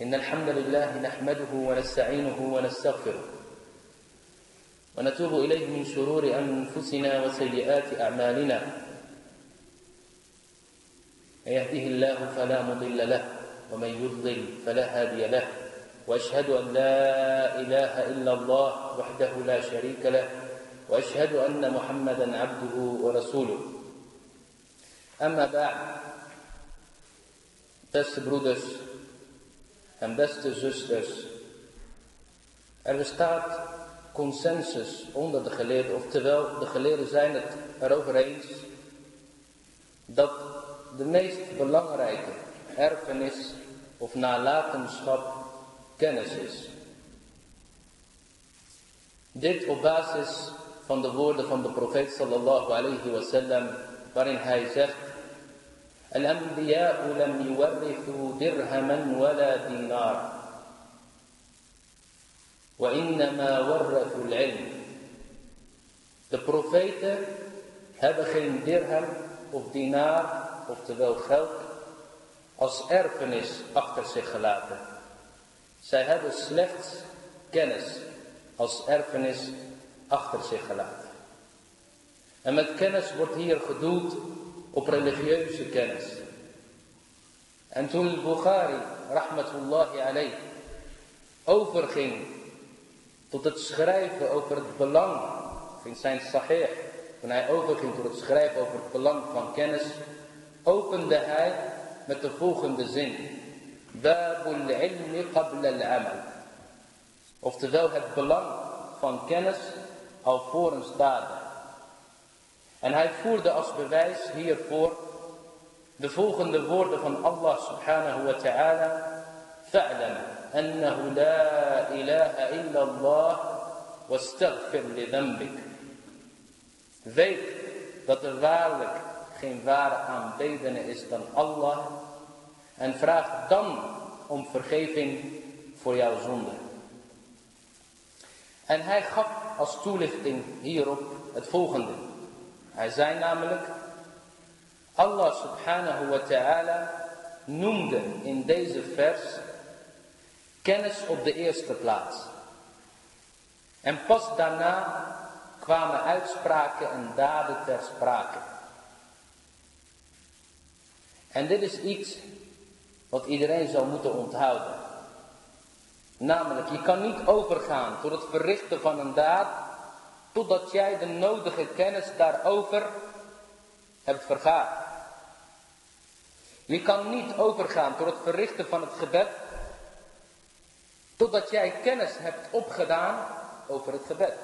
إن الحمد لله نحمده ونستعينه ونستغفره ونتوب إليه من شرور أنفسنا وسيئات أعمالنا. من يهده الله فلا مضل له ومن يضلل فلا هادي له وأشهد أن لا إله إلا الله وحده لا شريك له وأشهد أن محمدا عبده ورسوله. أما بعد beste broeders en beste zusters er bestaat consensus onder de geleerden oftewel de geleerden zijn het erover eens dat de meest belangrijke erfenis of nalatenschap kennis is. Dit op basis van de woorden van de profeet sallallahu alayhi wa sallam, waarin hij zegt, Lam yuwarrithu dirhaman wala dinar. Wa innama warrathu al-ilm. De profeten hebben geen dirham of dinar, oftewel geld, als erfenis achter zich gelaten. Zij hebben slechts kennis als erfenis achter zich gelaten. En met kennis wordt hier gedoeld op religieuze kennis. En toen Bukhari, rahmatullahi alayh, overging tot het schrijven over het belang, in zijn sahih, toen hij overging tot het schrijven over het belang van kennis, opende hij met de volgende zin. Babul ilmi qabla al-amal. Oftewel het belang van kennis alvorens daden. En hij voerde als bewijs hiervoor de volgende woorden van Allah subhanahu wa ta'ala. Annahu la ilaha illa Allah wastaghfir li dhanbik. Weet dat er waarlijk geen ware aanbedene is dan Allah. En vraag dan om vergeving voor jouw zonde. En hij gaf als toelichting hierop het volgende. Hij zei namelijk, Allah subhanahu wa ta'ala noemde in deze vers kennis op de eerste plaats. En pas daarna kwamen uitspraken en daden ter sprake. En dit is iets wat iedereen zou moeten onthouden. Namelijk, je kan niet overgaan tot het verrichten van een daad, totdat jij de nodige kennis daarover hebt vergaard. Je kan niet overgaan tot het verrichten van het gebed, totdat jij kennis hebt opgedaan over het gebed.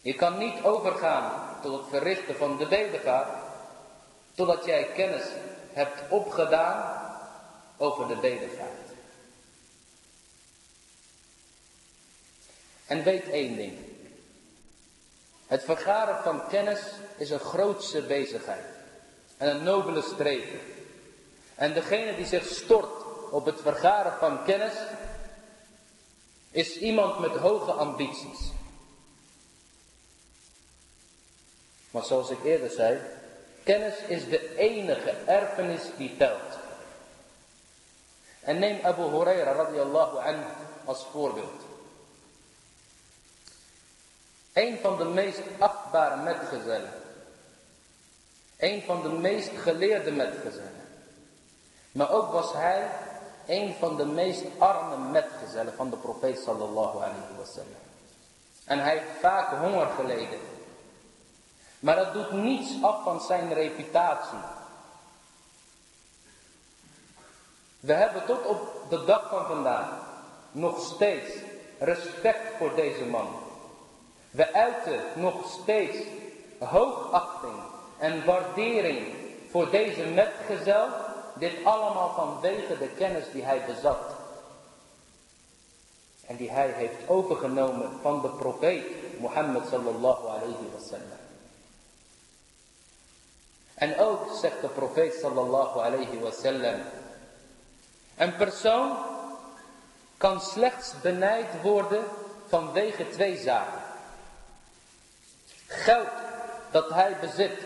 Je kan niet overgaan tot het verrichten van de bedevaart, totdat jij kennis hebt opgedaan over de bedevaart. En weet één ding. Het vergaren van kennis is een grootse bezigheid. En een nobele streven. En degene die zich stort op het vergaren van kennis, is iemand met hoge ambities. Maar zoals ik eerder zei, kennis is de enige erfenis die telt. En neem Abu Huraira radiallahu anhu als voorbeeld. Een van de meest achtbare metgezellen. Een van de meest geleerde metgezellen. Maar ook was hij een van de meest arme metgezellen van de profeet sallallahu alayhi wasallam. En hij heeft vaak honger geleden. Maar dat doet niets af van zijn reputatie. We hebben tot op de dag van vandaag nog steeds respect voor deze man. We uiten nog steeds hoogachting en waardering voor deze metgezel. Dit allemaal vanwege de kennis die hij bezat. En die hij heeft overgenomen van de profeet Mohammed sallallahu alayhi wasallam. En ook zegt de profeet sallallahu alayhi wasallam. Een persoon kan slechts benijd worden vanwege twee zaken. Geld dat hij bezit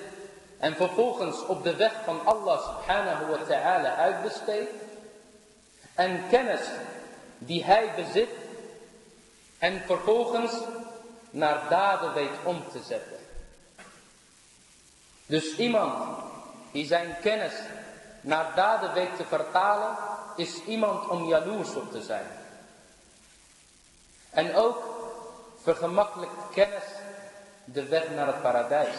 en vervolgens op de weg van Allah subhanahu wa ta'ala uitbesteedt. en kennis die hij bezit en vervolgens naar daden weet om te zetten. Dus iemand die zijn kennis naar daden weet te vertalen, is iemand om jaloers op te zijn. En ook vergemakkelijkt kennis de weg naar het paradijs.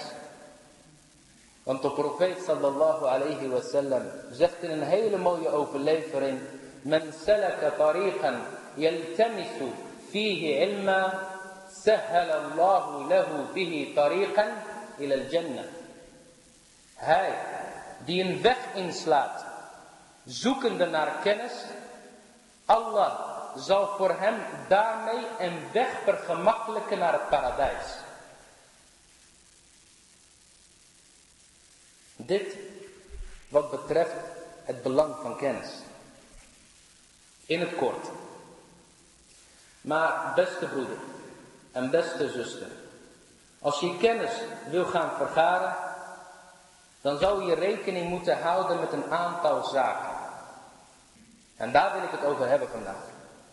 Want de profeet sallallahu alayhi wa sallam zegt in een hele mooie overlevering. Men salaka tariqan yaltamisu fihi ilma sahhala Allahu lahu bihi tariqan ila al-jannah. Hij die een weg inslaat, zoekende naar kennis, Allah zal voor hem daarmee een weg vergemakkelijken naar het paradijs. Dit wat betreft het belang van kennis. In het kort. Maar beste broeder en beste zuster, als je kennis wil gaan vergaren, dan zou je rekening moeten houden met een aantal zaken. En daar wil ik het over hebben vandaag.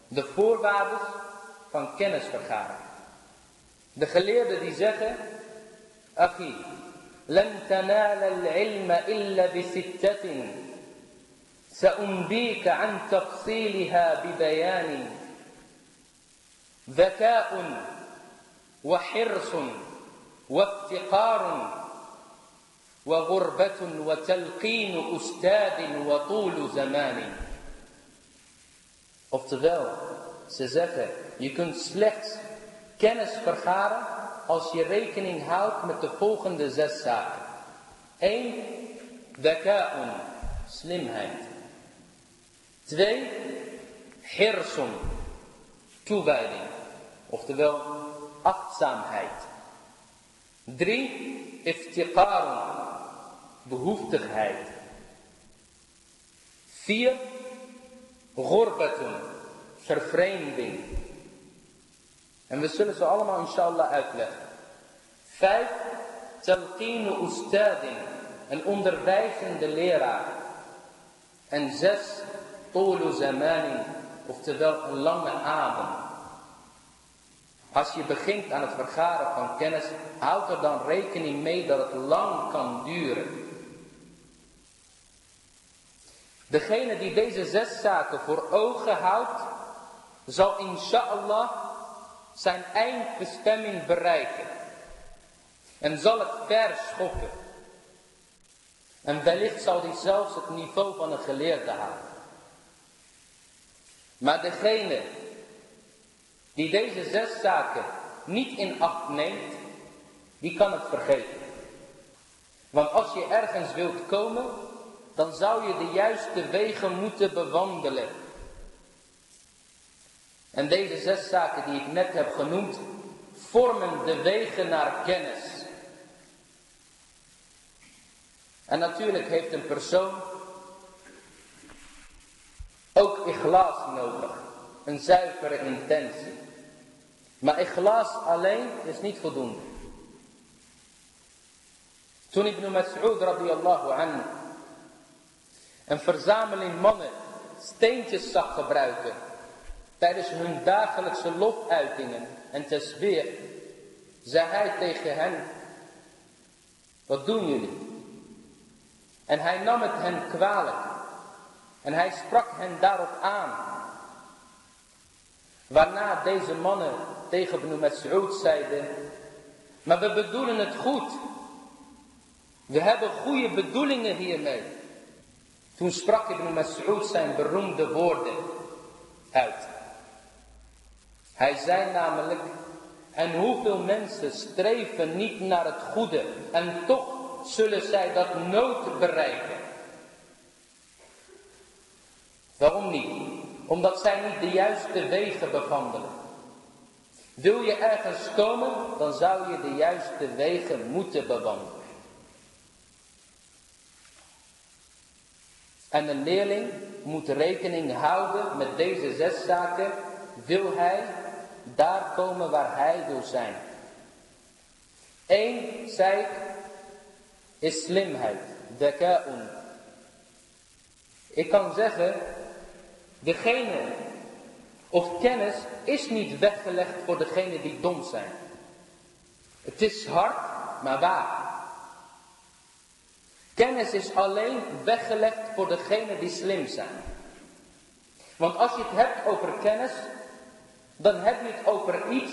De voorwaarden van kennisvergaren. De geleerden die zeggen, Achi, لن تنال العلم إلا بستة. سأنبيك عن تفصيلها ببيان. ذكاء وحرص وافتقار وغربة وتلقين أستاذ وطول زمان. Oftewel, ze zeggen, je kunt slechts kennis vergaren als je rekening houdt met de volgende zes zaken. 1. Daka'un, slimheid. 2. Hirsun, toewijding, oftewel achtzaamheid. 3. Iftiqarun, behoeftigheid. 4. Ghurbatun, vervreemding. En we zullen ze allemaal inshallah uitleggen. Vijf, talqinu ustadin, een onderwijzende leraar. En zes, tolu zamanin, oftewel een lange adem. Als je begint aan het vergaren van kennis, houd er dan rekening mee dat het lang kan duren. Degene die deze zes zaken voor ogen houdt, zal inshallah zijn eindbestemming bereiken. En zal het verschoppen. En wellicht zal hij zelfs het niveau van een geleerde halen. Maar degene die deze zes zaken niet in acht neemt, die kan het vergeten. Want als je ergens wilt komen, dan zou je de juiste wegen moeten bewandelen. En deze zes zaken die ik net heb genoemd, vormen de wegen naar kennis. En natuurlijk heeft een persoon ook iglaas nodig. Een zuivere intentie. Maar iglaas alleen is niet voldoende. Toen Ibn Mas'ud radiyallahu anhu een verzameling mannen steentjes zag gebruiken tijdens hun dagelijkse lofuitingen en tesbeer, zei hij tegen hen, wat doen jullie? En hij nam het hen kwalijk en hij sprak hen daarop aan. Waarna deze mannen tegen Ibn Mas'ud zeiden, maar we bedoelen het goed. We hebben goede bedoelingen hiermee. Toen sprak Ibn Mas'ud zijn beroemde woorden uit. Hij zei namelijk, en hoeveel mensen streven niet naar het goede en toch zullen zij dat nooit bereiken. Waarom niet? Omdat zij niet de juiste wegen bewandelen. Wil je ergens komen, dan zou je de juiste wegen moeten bewandelen. En een leerling moet rekening houden met deze zes zaken, wil hij daar komen waar hij wil zijn. Eén, zei ik, is slimheid, daka'un. Ik kan zeggen Degene of kennis is niet weggelegd voor degene die dom zijn. Het is hard, maar waar. Kennis is alleen weggelegd voor degene die slim zijn. Want als je het hebt over kennis, dan heb je het over iets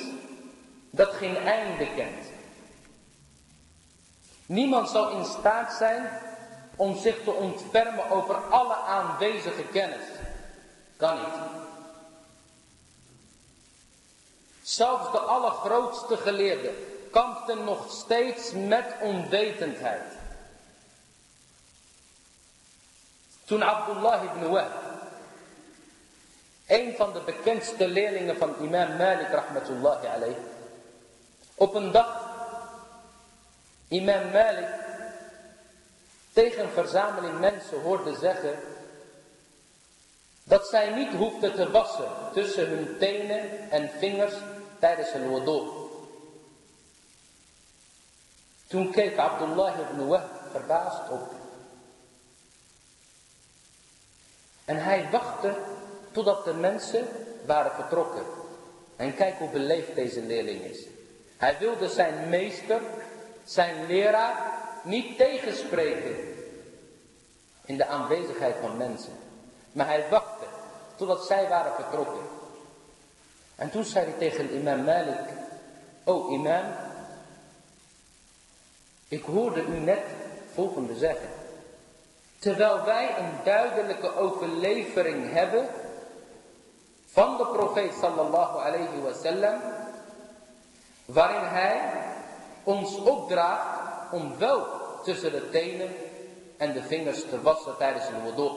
dat geen einde kent. Niemand zal in staat zijn om zich te ontfermen over alle aanwezige kennis. Kan niet. Zelfs de allergrootste geleerde kampten nog steeds met onwetendheid. Toen Abdullah ibn Wahb, een van de bekendste leerlingen van imam Malik rahmatullahi alayh, op een dag imam Malik tegen een verzameling mensen hoorde zeggen dat zij niet hoefden te wassen tussen hun tenen en vingers tijdens een wudu. Toen keek Abdullah ibn Wahb verbaasd op. En hij wachtte totdat de mensen waren vertrokken. En kijk hoe beleefd deze leerling is. Hij wilde zijn meester, zijn leraar, niet tegenspreken in de aanwezigheid van mensen. Maar hij wachtte totdat zij waren vertrokken. En toen zei hij tegen imam Malik, O imam, ik hoorde u net volgende zeggen. Terwijl wij een duidelijke overlevering hebben van de profeet sallallahu alayhi wasallam, waarin hij ons opdraagt om wel tussen de tenen en de vingers te wassen tijdens een wudu.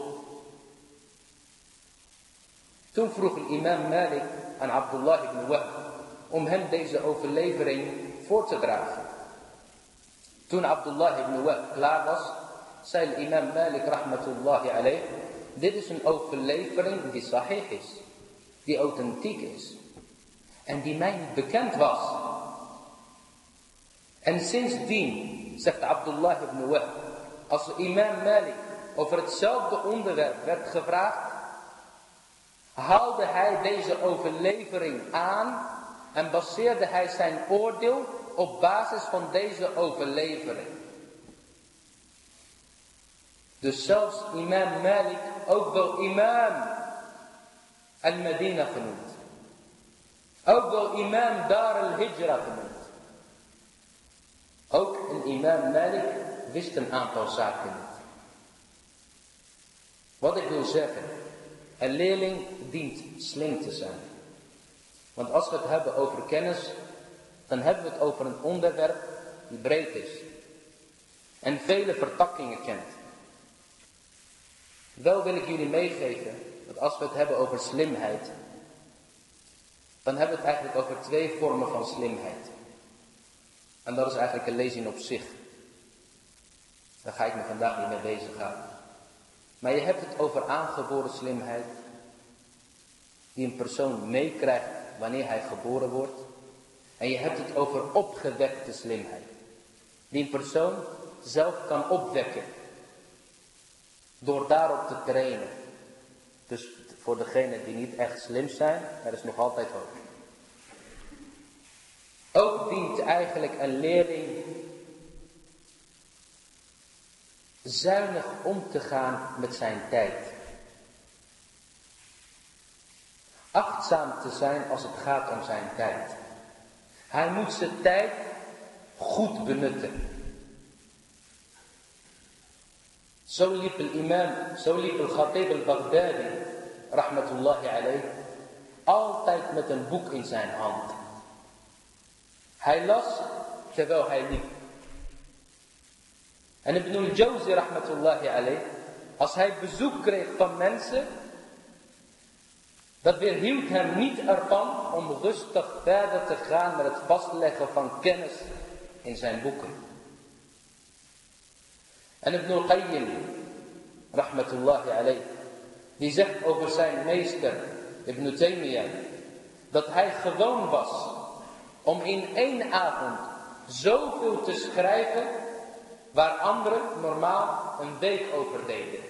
Toen vroeg een imam Malik aan Abdullah ibn Wahb om hem deze overlevering voor te dragen. Toen Abdullah ibn Wahb klaar was, zei imam Malik rahmatullahi alayh, dit is een overlevering die sahih is, die authentiek is en die mij niet bekend was. En sindsdien, zegt Abdullah ibn Wahb, als imam Malik over hetzelfde onderwerp werd gevraagd, haalde hij deze overlevering aan en baseerde hij zijn oordeel op basis van deze overlevering. Dus zelfs imam Malik, ook wel imam al-Medina genoemd. Ook wel imam Dar al-Hijra genoemd. Ook een imam Malik wist een aantal zaken niet. Wat ik wil zeggen, een leerling dient slim te zijn. Want als we het hebben over kennis, dan hebben we het over een onderwerp die breed is. En vele vertakkingen kent. Wel wil ik jullie meegeven dat als we het hebben over slimheid, dan hebben we het eigenlijk over twee vormen van slimheid. En dat is eigenlijk een lezing op zich. Daar ga ik me vandaag niet mee bezig gaan. Maar je hebt het over aangeboren slimheid, die een persoon meekrijgt wanneer hij geboren wordt. En je hebt het over opgewekte slimheid, die een persoon zelf kan opwekken, door daarop te trainen. Dus voor degenen die niet echt slim zijn, er is nog altijd hoop. Ook dient eigenlijk een leerling zuinig om te gaan met zijn tijd. Achtzaam te zijn als het gaat om zijn tijd. Hij moet zijn tijd goed benutten. Zo liep de imam, zo liep de khatib al-Baghdadi, rahmatullahi alayh, altijd met een boek in zijn hand. Hij las terwijl hij liep. En Ibn al-Jawzi rahmatullahi alayh, als hij bezoek kreeg van mensen, dat weerhield hem niet ervan om rustig verder te gaan met het vastleggen van kennis in zijn boeken. En Ibn al-Qayyim, rahmatullahi alayh, die zegt over zijn meester Ibn Taymiyyah, dat hij gewoon was om in één avond zoveel te schrijven waar anderen normaal een week over deden.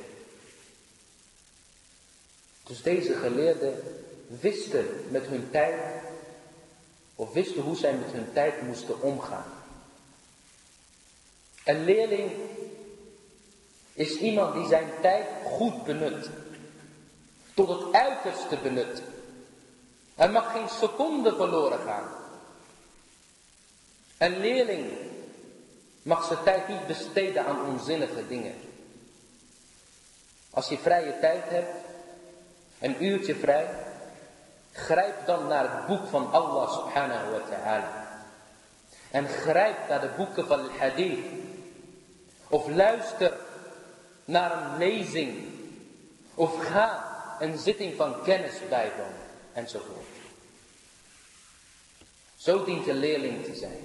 Dus deze geleerden wisten met hun tijd, of wisten hoe zij met hun tijd moesten omgaan. Een leerling is iemand die zijn tijd goed benut. Tot het uiterste benut. Er mag geen seconde verloren gaan. Een leerling mag zijn tijd niet besteden aan onzinnige dingen. Als je vrije tijd hebt, een uurtje vrij, grijp dan naar het boek van Allah subhanahu wa ta'ala. En grijp naar de boeken van al hadith. Of luister naar een lezing. Of ga een zitting van kennis bijwonen. Enzovoort. Zo dient een leerling te zijn.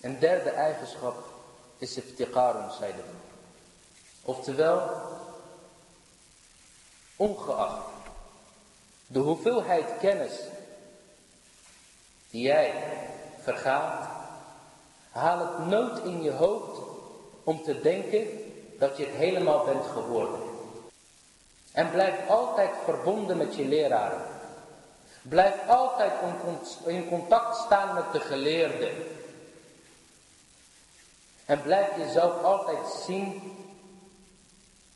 Een derde eigenschap is iftiqarun, zeiden we. Oftewel, ongeacht de hoeveelheid kennis die jij vergaat, haal het nooit in je hoofd om te denken dat je het helemaal bent geworden. En blijf altijd verbonden met je leraren. Blijf altijd in contact staan met de geleerden. En blijf jezelf altijd zien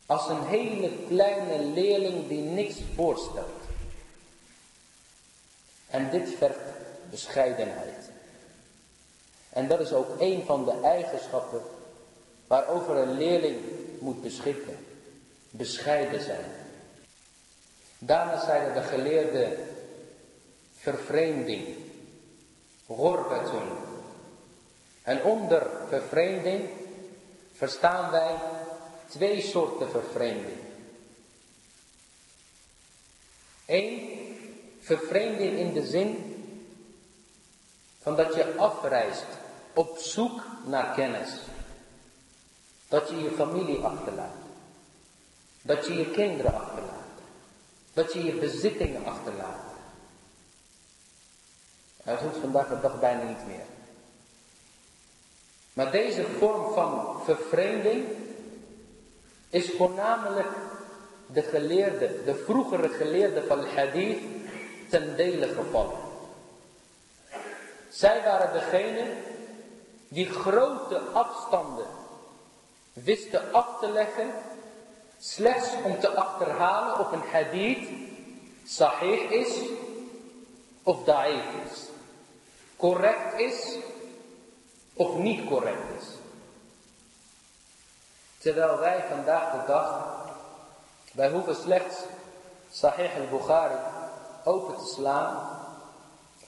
als een hele kleine leerling die niks voorstelt. En dit vergt bescheidenheid. En dat is ook een van de eigenschappen waarover een leerling moet beschikken. Bescheiden zijn. Daarna zeiden de geleerden vervreemding. Gorbetun. En onder vervreemding verstaan wij twee soorten vervreemding. Eén, vervreemding in de zin van dat je afreist op zoek naar kennis. Dat je je familie achterlaat. Dat je je kinderen achterlaat. Dat je je bezittingen achterlaat. Dat doet vandaag de dag bijna niet meer. Maar deze vorm van vervreemding is voornamelijk de geleerde, de vroegere geleerde van hadith ten dele gevallen. Zij waren degene die grote afstanden wisten af te leggen, slechts om te achterhalen of een hadith sahih is of da'if is. Correct is of niet correct is. Terwijl wij vandaag de dag, wij hoeven slechts Sahih al-Bukhari open te slaan.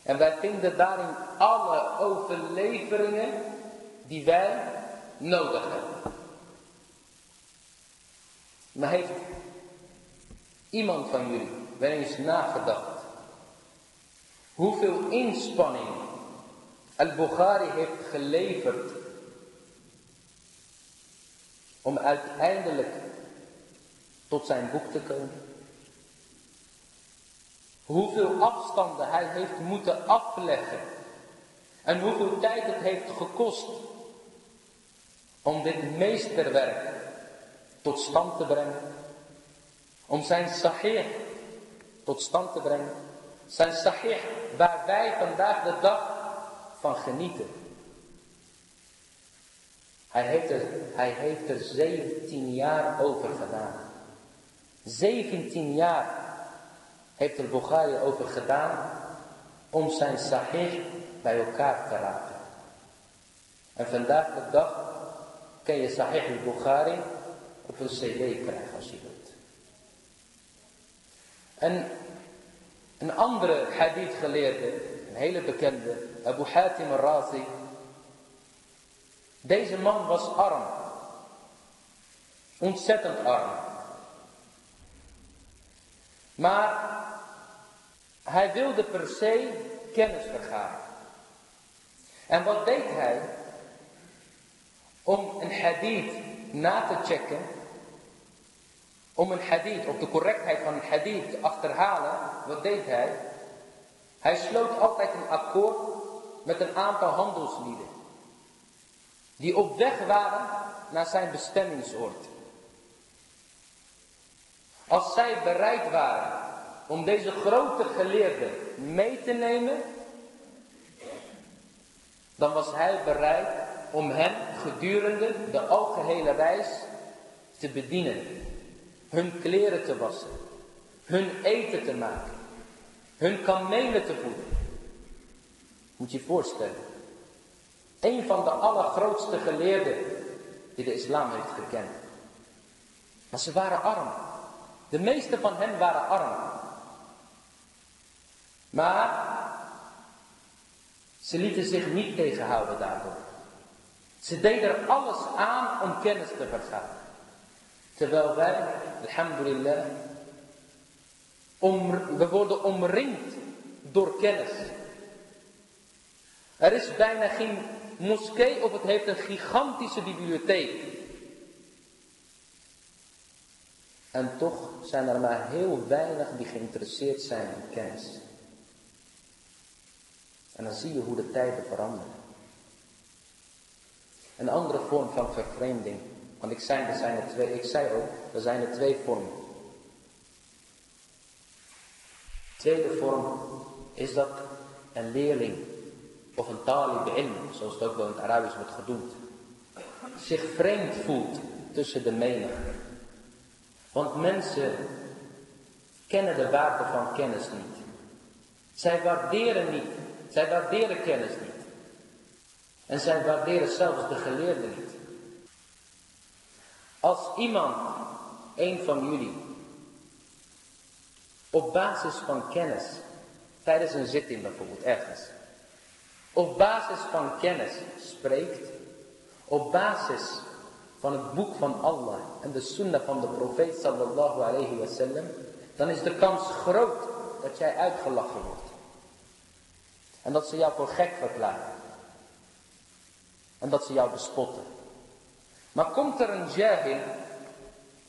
En wij vinden daarin alle overleveringen die wij nodig hebben. Maar heeft iemand van jullie wel eens nagedacht hoeveel inspanning Al-Bukhari heeft geleverd om uiteindelijk tot zijn boek te komen? Hoeveel afstanden hij heeft moeten afleggen. En hoeveel tijd het heeft gekost om dit meesterwerk tot stand te brengen. Om zijn sahih tot stand te brengen. Zijn sahih waar wij vandaag de dag van genieten. Hij heeft er, hij heeft er 17 jaar over gedaan. 17 jaar heeft er Bukhari over gedaan om zijn sahih bij elkaar te raken. En vandaag de dag kan je sahih al-Bukhari op een cd krijgen als je wilt. En een andere hadith geleerde, een hele bekende, Abu Hatim al-Razi. Deze man was arm. Ontzettend arm. Maar hij wilde per se kennis vergaren. En wat deed hij? Om een hadith na te checken. Om een hadith, of de correctheid van een hadith te achterhalen. Wat deed hij? Hij sloot altijd een akkoord met een aantal handelslieden. Die op weg waren naar zijn bestemmingsoord. Als zij bereid waren om deze grote geleerden mee te nemen, dan was hij bereid om hen gedurende de algehele reis te bedienen. Hun kleren te wassen, hun eten te maken, hun kamelen te voeden. Moet je je voorstellen. Een van de allergrootste geleerden die de islam heeft gekend. Maar ze waren arm. De meeste van hen waren arm. Maar ze lieten zich niet tegenhouden daardoor. Ze deden er alles aan om kennis te vergaren. Terwijl wij, alhamdulillah, om, we worden omringd door kennis. Er is bijna geen moskee of het heeft een gigantische bibliotheek. En toch zijn er maar heel weinig die geïnteresseerd zijn in kennis. En dan zie je hoe de tijden veranderen. Een andere vorm van vervreemding. Want ik zei, er zijn er twee, ik zei ook, er zijn er twee vormen. Tweede vorm is dat een leerling of een talib ilm, zoals het ook wel in het Arabisch wordt genoemd, zich vreemd voelt tussen de menigte. Want mensen kennen de waarde van kennis niet. Zij waarderen niet, zij waarderen kennis niet. En zij waarderen zelfs de geleerden niet. Als iemand, een van jullie, op basis van kennis, tijdens een zitting bijvoorbeeld ergens, op basis van kennis spreekt, op basis van het boek van Allah en de sunnah van de profeet sallallahu alayhi wasallam, dan is de kans groot dat jij uitgelachen wordt. En dat ze jou voor gek verklaren. En dat ze jou bespotten. Maar komt er een jahil,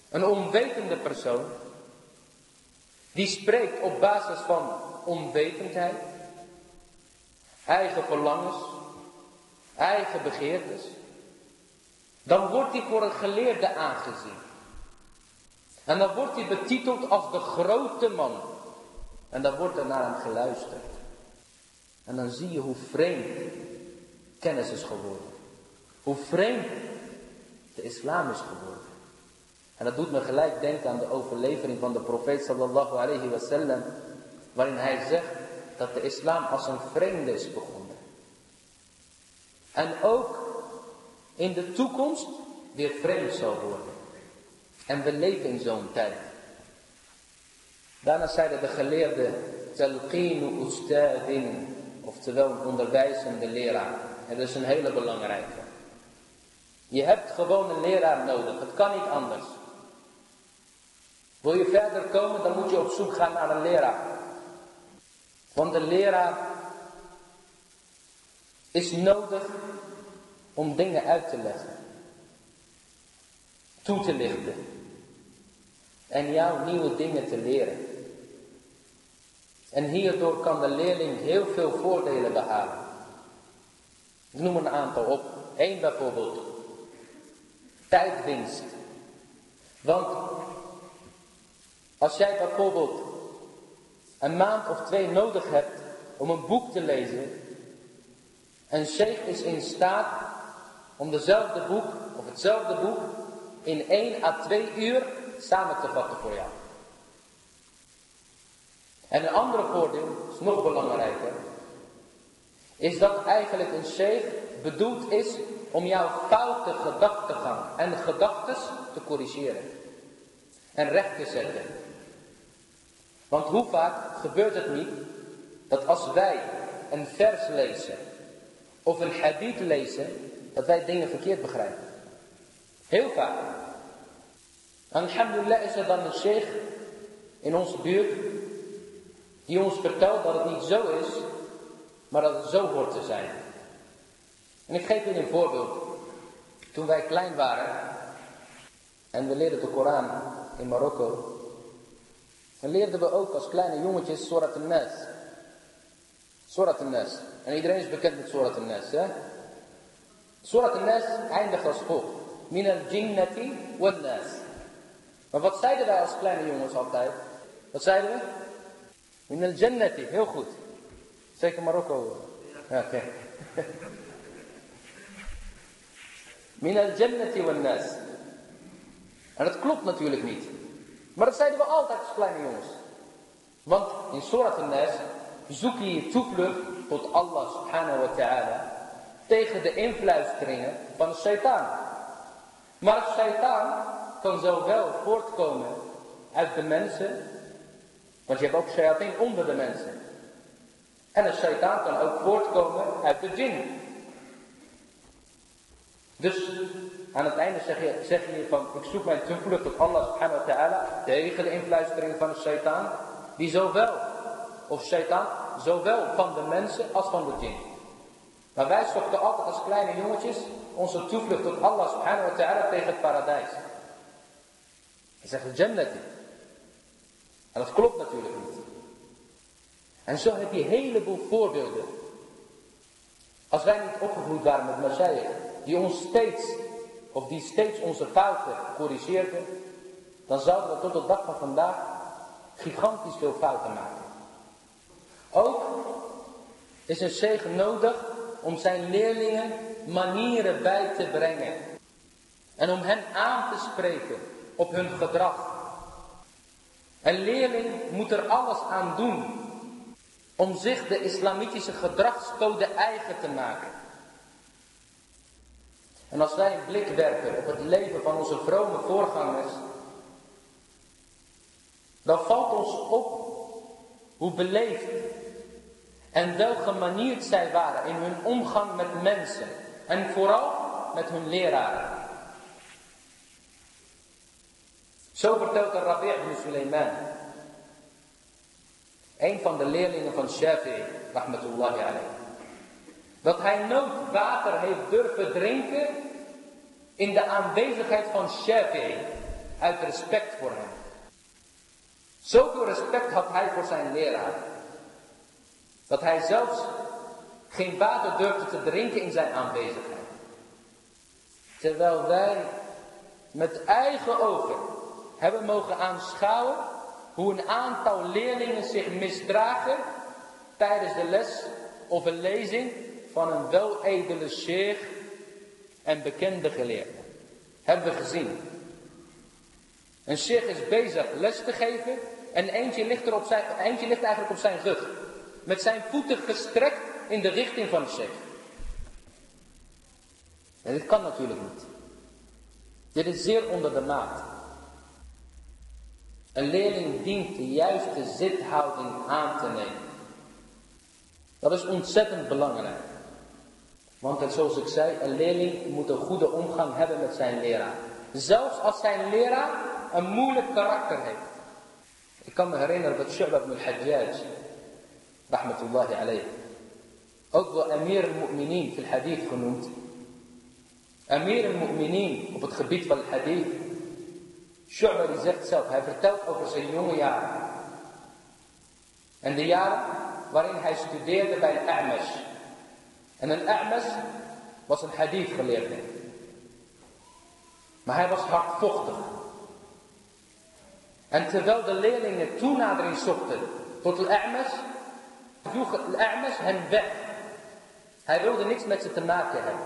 een onwetende persoon, die spreekt op basis van onwetendheid, eigen verlangens, eigen begeertes, dan wordt hij voor een geleerde aangezien. En dan wordt hij betiteld als de grote man. En dan wordt er naar hem geluisterd. En dan zie je hoe vreemd kennis is geworden. Hoe vreemd de islam is geworden. En dat doet me gelijk denken aan de overlevering van de profeet sallallahu alayhi wasallam. Waarin hij zegt dat de islam als een vreemde is begonnen. En ook in de toekomst weer vreemd zal worden. En we leven in zo'n tijd. Daarna zeiden de geleerden, talqinu ustadin, oftewel een onderwijzende leraar. Dat is een hele belangrijke. Je hebt gewoon een leraar nodig, het kan niet anders. Wil je verder komen, dan moet je op zoek gaan naar een leraar. Want een leraar is nodig om dingen uit te leggen, toe te lichten en jou nieuwe dingen te leren. En hierdoor kan de leerling heel veel voordelen behalen. Ik noem een aantal op. Eén bijvoorbeeld. Tijdwinst. Want als jij bijvoorbeeld een maand of twee nodig hebt om een boek te lezen. En sheikh is in staat om dezelfde boek of hetzelfde boek in 1 à 2 uur samen te vatten voor jou. En een andere voordeel, is nog belangrijker, is dat eigenlijk een sheikh bedoeld is om jouw foute gedachtegang en gedachten te corrigeren. En recht te zetten. Want hoe vaak gebeurt het niet dat als wij een vers lezen of een hadith lezen, dat wij dingen verkeerd begrijpen. Heel vaak. Alhamdulillah is er dan een sheikh in onze buurt die ons vertelt dat het niet zo is, maar dat het zo hoort te zijn. En ik geef u een voorbeeld. Toen wij klein waren en we leerden de Koran in Marokko, dan leerden we ook als kleine jongetjes Surat al-Nas. Surat al-Nas. En iedereen is bekend met Surat al-Nas, hè? Surat al-Nas eindigt als volgt. Min al-jinnati wal-nas. Maar wat zeiden wij als kleine jongens altijd? Wat zeiden we? Min al jannati, heel goed. Zeker Marokko. Ja, oké. Min. En dat klopt natuurlijk niet. Maar dat zeiden we altijd als kleine jongens. Want in Surat al-Nas zoek je je toevlucht tot Allah subhanahu wa ta'ala tegen de influisteringen van de shaitaan. Maar de shaitaan kan zowel voortkomen uit de mensen, want je hebt ook shayateen onder de mensen. En een shaitaan kan ook voortkomen uit de djinn. Dus aan het einde zeg je, zeg je van, ik zoek mijn toevlucht tot Allah subhanahu wa ta'ala tegen de influistering van de shaitaan, die zowel, of shaitaan, zowel van de mensen als van de djinn. Maar wij zochten altijd als kleine jongetjes onze toevlucht tot Allah subhanahu wa ta'ala tegen het paradijs. Hij zegt jannati. En dat klopt natuurlijk niet. En zo heb je een heleboel voorbeelden. Als wij niet opgegroeid waren met Messiah, die ons steeds, of die steeds onze fouten corrigeerden, dan zouden we tot de dag van vandaag gigantisch veel fouten maken. Ook is een zegen nodig om zijn leerlingen manieren bij te brengen. En om hen aan te spreken op hun gedrag. Een leerling moet er alles aan doen om zich de islamitische gedragscode eigen te maken. En als wij een blik werpen op het leven van onze vrome voorgangers, dan valt ons op hoe beleefd en welgemanierd zij waren in hun omgang met mensen en vooral met hun leraren. Zo vertelt de Rabi' ibn Sulaiman, een van de leerlingen van Shafi'i, rahmatullahi alayhi, dat hij nooit water heeft durven drinken in de aanwezigheid van Shafi'i, uit respect voor hem. Zoveel respect had hij voor zijn leraar, dat hij zelfs geen water durfde te drinken in zijn aanwezigheid. Terwijl wij met eigen ogen hebben mogen aanschouwen hoe een aantal leerlingen zich misdragen tijdens de les of een lezing van een weledele sheikh en bekende geleerde. Hebben we gezien. Een sheikh is bezig les te geven en eentje ligt, er op zijn, eentje ligt eigenlijk op zijn rug. Met zijn voeten gestrekt in de richting van de sheikh. En dit kan natuurlijk niet. Dit is zeer onder de maat. Een leerling dient de juiste zithouding aan te nemen. Dat is ontzettend belangrijk. Want zoals ik zei, een leerling moet een goede omgang hebben met zijn leraar. Zelfs als zijn leraar een moeilijk karakter heeft. Ik kan me herinneren dat Shu'ba ibn al-Hajjaj, rahmatullahi alayhi, ook wel Amir al-Mu'minin fil hadith genoemd. Amir al-Mu'minin op het gebied van het hadith Shu'ba die zegt zelf, hij vertelt over zijn jonge jaren. En de jaren waarin hij studeerde bij A'mash. En een A'mash was een hadith geleerde. Maar hij was hardvochtig. En terwijl de leerlingen toenadering zochten tot vroeg de A'mash hen weg. Hij wilde niks met ze te maken hebben.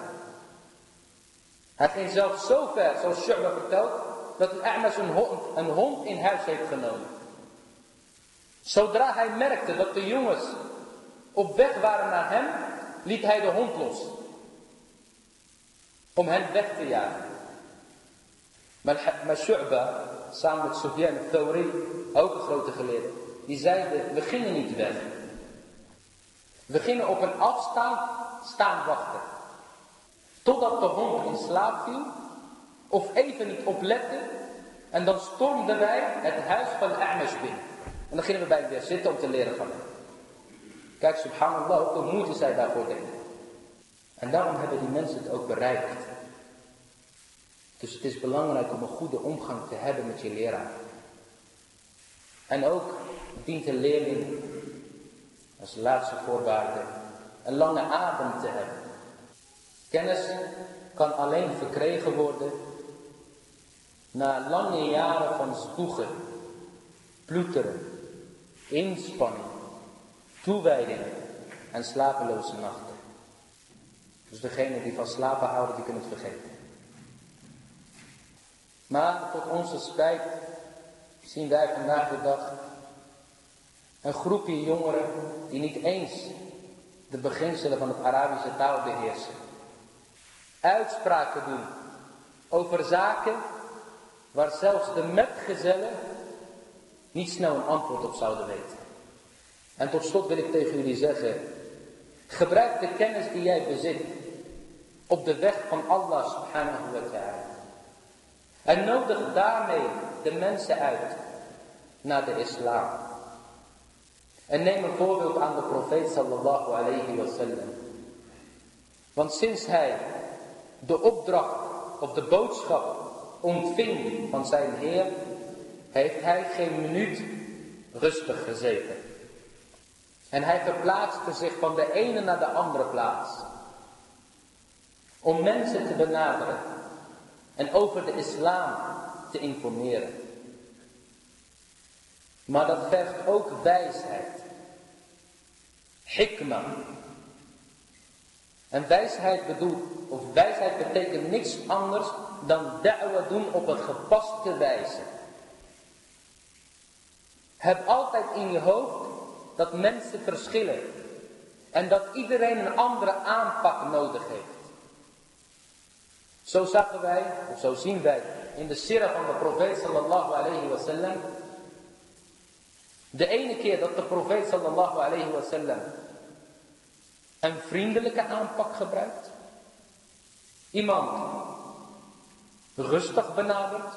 Hij ging zelfs zo ver, zoals Shu'ba vertelt, dat een A'mas een een hond in huis heeft genomen. Zodra hij merkte dat de jongens op weg waren naar hem, liet hij de hond los. Om hen weg te jagen. Maar, Shu'ba, samen met Sufyan al-Thawri, ook een grote geleerde, die zeiden, we gingen niet weg. We gingen op een afstand staan wachten. Totdat de hond in slaap viel of even niet opletten. En dan stormden wij het huis van A'mash binnen. En dan gingen we bij hem weer zitten om te leren van hem. Kijk, subhanallah, hoeveel moeite zij daarvoor deden. En daarom hebben die mensen het ook bereikt. Dus het is belangrijk om een goede omgang te hebben met je leraar. En ook dient een leerling, als laatste voorwaarde, een lange adem te hebben. Kennis kan alleen verkregen worden Na lange jaren van zwoegen, ploeteren, inspanning, toewijding en slapeloze nachten. Dus degene die van slapen houden, die kunnen het vergeten. Maar tot onze spijt zien wij vandaag de dag een groepje jongeren die niet eens de beginselen van het Arabische taal beheersen. Uitspraken doen over zaken waar zelfs de metgezellen niet snel een antwoord op zouden weten. En tot slot wil ik tegen jullie zeggen, gebruik de kennis die jij bezit op de weg van Allah subhanahu wa ta'ala. En nodig daarmee de mensen uit naar de islam. En neem een voorbeeld aan de profeet sallallahu alayhi wa sallam. Want sinds hij de opdracht of de boodschap ontving van zijn Heer, heeft hij geen minuut rustig gezeten. En hij verplaatste zich van de ene naar de andere plaats. Om mensen te benaderen en over de islam te informeren. Maar dat vergt ook wijsheid. Hikma. En wijsheid bedoelt, of wijsheid betekent niks anders dan da'wa doen op een gepaste wijze. Heb altijd in je hoofd dat mensen verschillen. En dat iedereen een andere aanpak nodig heeft. Zo zagen wij, of zo zien wij in de sirah van de profeet sallallahu alayhi wa sallam. De ene keer dat de profeet sallallahu alayhi wa sallam een vriendelijke aanpak gebruikt. Iemand rustig benadert,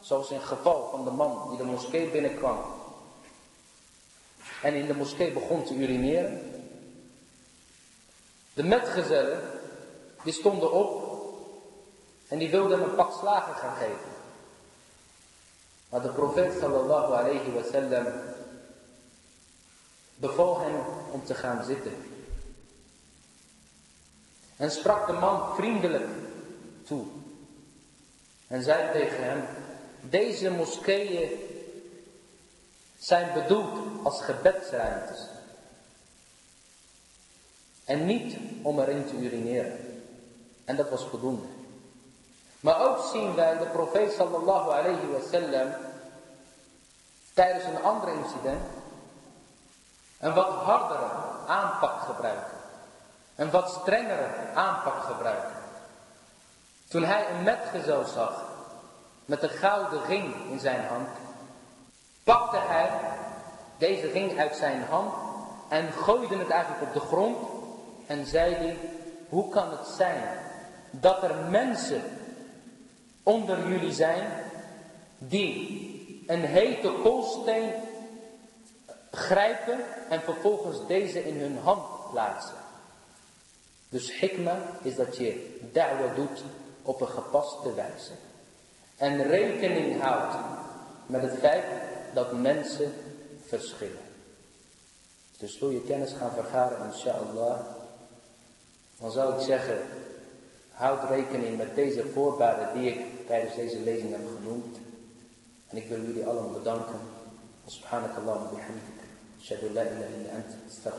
zoals in het geval van de man die de moskee binnenkwam en in de moskee begon te urineren. De metgezellen, die stonden op en die wilden hem een pak slagen gaan geven. Maar de profeet sallallahu alayhi wa sallam beval hem om te gaan zitten. En sprak de man vriendelijk toe. En zei tegen hem, deze moskeeën zijn bedoeld als gebedsruimtes. En niet om erin te urineren. En dat was voldoende. Maar ook zien wij de profeet sallallahu alayhi wa sallam tijdens een ander incident een wat hardere aanpak gebruiken. Een wat strengere aanpak gebruiken. Toen hij een metgezel zag met een gouden ring in zijn hand, pakte hij deze ring uit zijn hand en gooide het eigenlijk op de grond en zei hij, hoe kan het zijn dat er mensen onder jullie zijn die een hete koolsteen grijpen en vervolgens deze in hun hand plaatsen. Dus hikma is dat je da'wa doet op een gepaste wijze. En rekening houdt met het feit dat mensen verschillen. Dus wil je kennis gaan vergaren, inshallah, dan zou ik zeggen, houd rekening met deze voorbaden die ik tijdens deze lezing heb genoemd. En ik wil jullie allemaal bedanken. Subhanakallah wa bihamdik. Ashhadu la ilaha illa ant. Wa